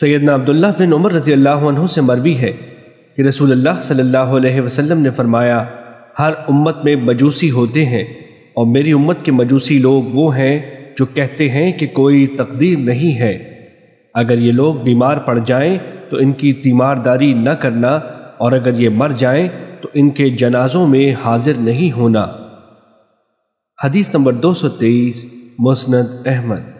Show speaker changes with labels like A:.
A: سیدنا عبداللہ بن عمر رضی اللہ عنہ سے مروی ہے کہ رسول اللہ صلی اللہ علیہ وسلم نے فرمایا، ہر امت میں مجوسی ہوتے ہیں اور میری امت کے مجوسی لوگ وہ ہیں جو کہتے ہیں کہ کوئی تقدیر نہیں ہے۔ اگر یہ لوگ بیمار پڑ جائیں تو ان کی تیمارداری نہ کرنا اور اگر یہ مر جائیں تو ان کے جنازوں میں حاضر نہیں ہونا۔ حدیث نمبر دو سو تیئیس، مسند احمد۔